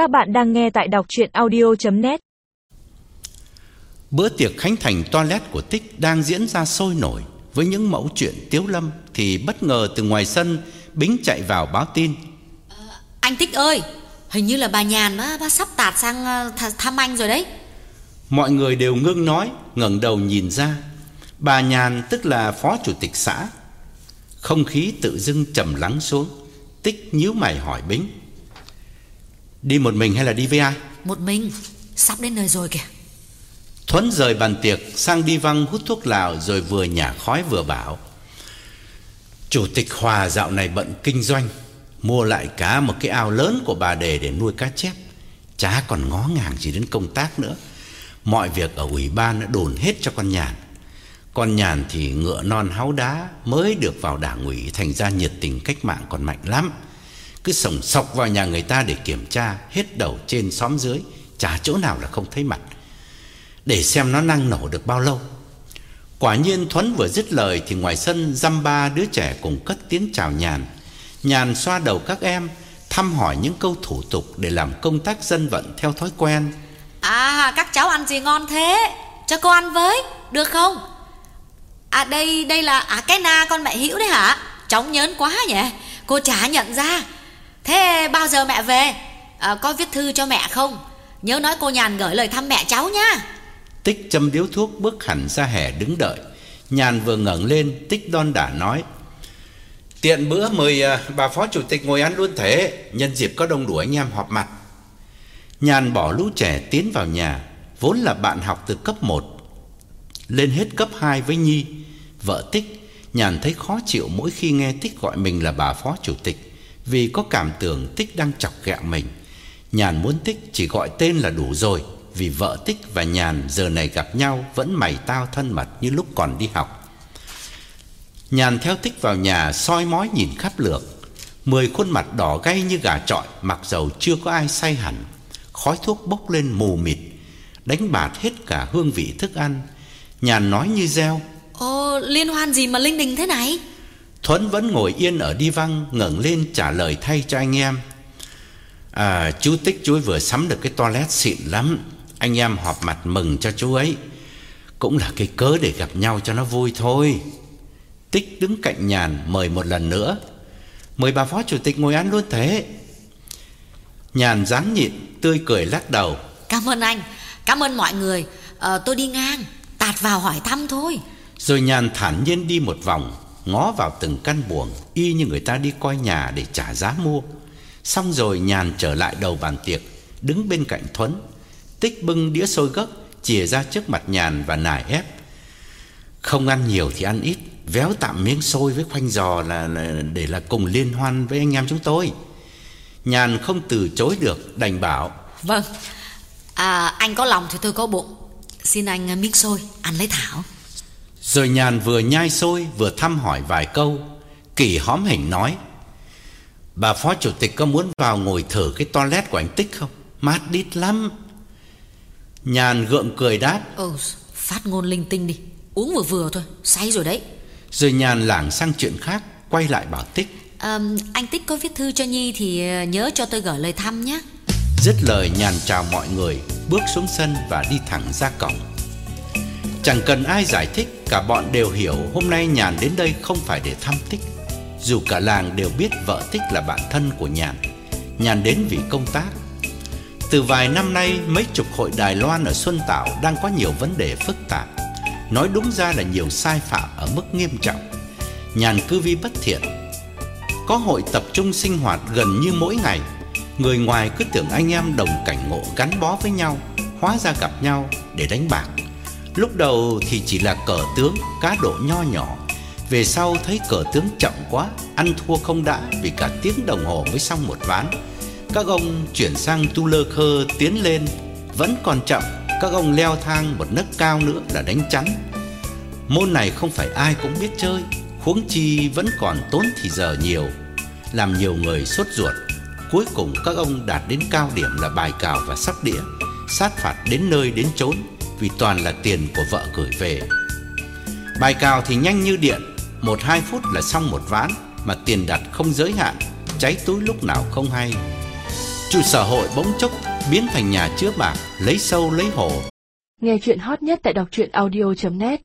Các bạn đang nghe tại đọc chuyện audio.net Bữa tiệc khánh thành toilet của Tích đang diễn ra sôi nổi với những mẫu chuyện tiếu lâm thì bất ngờ từ ngoài sân Bính chạy vào báo tin. Anh Tích ơi, hình như là bà Nhàn á, bà sắp tạt sang ờ, th thăm anh rồi đấy. Mọi người đều ngưng nói, ngẩng đầu nhìn ra. Bà Nhàn tức là phó chủ tịch xã. Không khí tự dưng trầm lắng xuống. Tích nhíu mày hỏi Bính. Đi một mình hay là đi với ai? Một mình, sắp đến nơi rồi kìa. Thuấn rời bàn tiệc sang đi văng hút thuốc lào rồi vừa nhả khói vừa bảo. Chủ tịch Hòa dạo này bận kinh doanh, mua lại cá một cái ao lớn của bà đề để nuôi cá chép. Chả còn ngó ngàng gì đến công tác nữa. Mọi việc ở ủy ban đã đồn hết cho con nhàn. Con nhàn thì ngựa non háu đá mới được vào đảng ủy thành ra nhiệt tình cách mạng còn mạnh lắm. Cứ sổng sọc vào nhà người ta để kiểm tra hết đầu trên xóm dưới, chả chỗ nào là không thấy mặt. Để xem nó năng nổ được bao lâu. Quả nhiên Thuấn vừa dứt lời thì ngoài sân dăm ba đứa trẻ cùng cất tiếng chào nhàn. Nhàn xoa đầu các em, thăm hỏi những câu thủ tục để làm công tác dân vận theo thói quen. À, các cháu ăn gì ngon thế? Cho cô ăn với, được không? À đây, đây là à cái na con mẹ Hữu đấy hả? Chóng nhớn quá nhỉ? Cô chả nhận ra. Thế bao giờ mẹ về? À, có viết thư cho mẹ không? Nhớ nói cô Nhàn gửi lời thăm mẹ cháu nhá. Tích châm điếu thuốc bước hẳn ra hè đứng đợi. Nhàn vừa ngẩng lên, Tích đon đả nói: "Tiện bữa mời à, bà phó chủ tịch ngồi ăn luôn thế, nhân dịp có đông đủ anh em họp mặt." Nhàn bỏ lũ trẻ tiến vào nhà, vốn là bạn học từ cấp 1 lên hết cấp 2 với Nhi, vợ Tích. Nhàn thấy khó chịu mỗi khi nghe Tích gọi mình là bà phó chủ tịch, vì có cảm tưởng Tích đang chọc ghẹo mình. Nhàn muốn Tích chỉ gọi tên là đủ rồi, vì vợ Tích và Nhàn giờ này gặp nhau vẫn mày tao thân mật như lúc còn đi học. Nhàn theo Tích vào nhà soi mói nhìn khắp lượt, mười khuôn mặt đỏ gay như gà trọi, mặc dầu chưa có ai say hẳn. Khói thuốc bốc lên mù mịt, đánh bạt hết cả hương vị thức ăn. Nhàn nói như reo. Ồ, liên hoan gì mà linh đình thế này? Thuấn vẫn ngồi yên ở đi văng, ngẩng lên trả lời thay cho anh em. À, chú Tích chú ấy vừa sắm được cái toilet xịn lắm. Anh em họp mặt mừng cho chú ấy. Cũng là cái cớ để gặp nhau cho nó vui thôi. Tích đứng cạnh nhàn mời một lần nữa. Mời bà phó chủ tịch ngồi ăn luôn thế. Nhàn dáng nhịn, tươi cười lắc đầu. Cảm ơn anh, cảm ơn mọi người. Ờ, tôi đi ngang, tạt vào hỏi thăm thôi. Rồi nhàn thản nhiên đi một vòng, ngó vào từng căn buồng, y như người ta đi coi nhà để trả giá mua. Xong rồi nhàn trở lại đầu bàn tiệc, đứng bên cạnh Thuấn. Tích bưng đĩa xôi gấc, chìa ra trước mặt nhàn và nài ép. Không ăn nhiều thì ăn ít, véo tạm miếng xôi với khoanh giò là, là để là cùng liên hoan với anh em chúng tôi. Nhàn không từ chối được, đành bảo. Vâng, à, anh có lòng thì tôi có bụng. Xin anh miếng xôi, ăn lấy thảo. Rồi nhàn vừa nhai xôi vừa thăm hỏi vài câu Kỳ hóm hình nói Bà phó chủ tịch có muốn vào ngồi thử cái toilet của anh Tích không? Mát đít lắm Nhàn gượng cười đáp Ừ, phát ngôn linh tinh đi. Uống vừa vừa thôi, say rồi đấy. Rồi nhàn lảng sang chuyện khác Quay lại bảo Tích À, anh Tích có viết thư cho Nhi thì ờ, nhớ cho tôi gửi lời thăm nhé. Dứt lời nhàn chào mọi người Bước xuống sân và đi thẳng ra cổng Chẳng cần ai giải thích Cả bọn đều hiểu hôm nay Nhàn đến đây không phải để thăm Tích. Dù cả làng đều biết vợ Tích là bạn thân của Nhàn. Nhàn đến vì công tác. Từ vài năm nay, Mấy chục hội Đài Loan ở Xuân Tảo Đang có nhiều vấn đề phức tạp. Nói đúng ra là nhiều sai phạm Ở mức nghiêm trọng. Nhàn cư vi bất thiện. Có hội tập trung sinh hoạt gần như mỗi ngày. Người ngoài cứ tưởng anh em đồng cảnh ngộ gắn bó với nhau, Hóa ra gặp nhau để đánh bạc. Lúc đầu thì chỉ là cờ tướng, cá độ nho nhỏ. Về sau thấy cờ tướng chậm quá Ăn thua không đã vì cả tiếng đồng hồ mới xong một ván. Các ông chuyển sang tu lơ khơ tiến lên Vẫn còn chậm. Các ông leo thang một nấc cao nữa là đánh chắn. Môn này không phải ai cũng biết chơi Huống chi vẫn còn tốn thì giờ nhiều Làm nhiều người sốt ruột. Cuối cùng các ông đạt đến cao điểm là bài cào và sóc đĩa Sát phạt đến nơi đến chốn. Vì toàn là tiền của vợ gửi về. Bài cào thì nhanh như điện, Một hai phút là xong một ván, Mà tiền đặt không giới hạn, Cháy túi lúc nào không hay. Chủ sở hội bỗng chốc biến thành nhà chứa bạc, Lấy sâu lấy hổ. Nghe chuyện hot nhất tại đọc truyện audio.net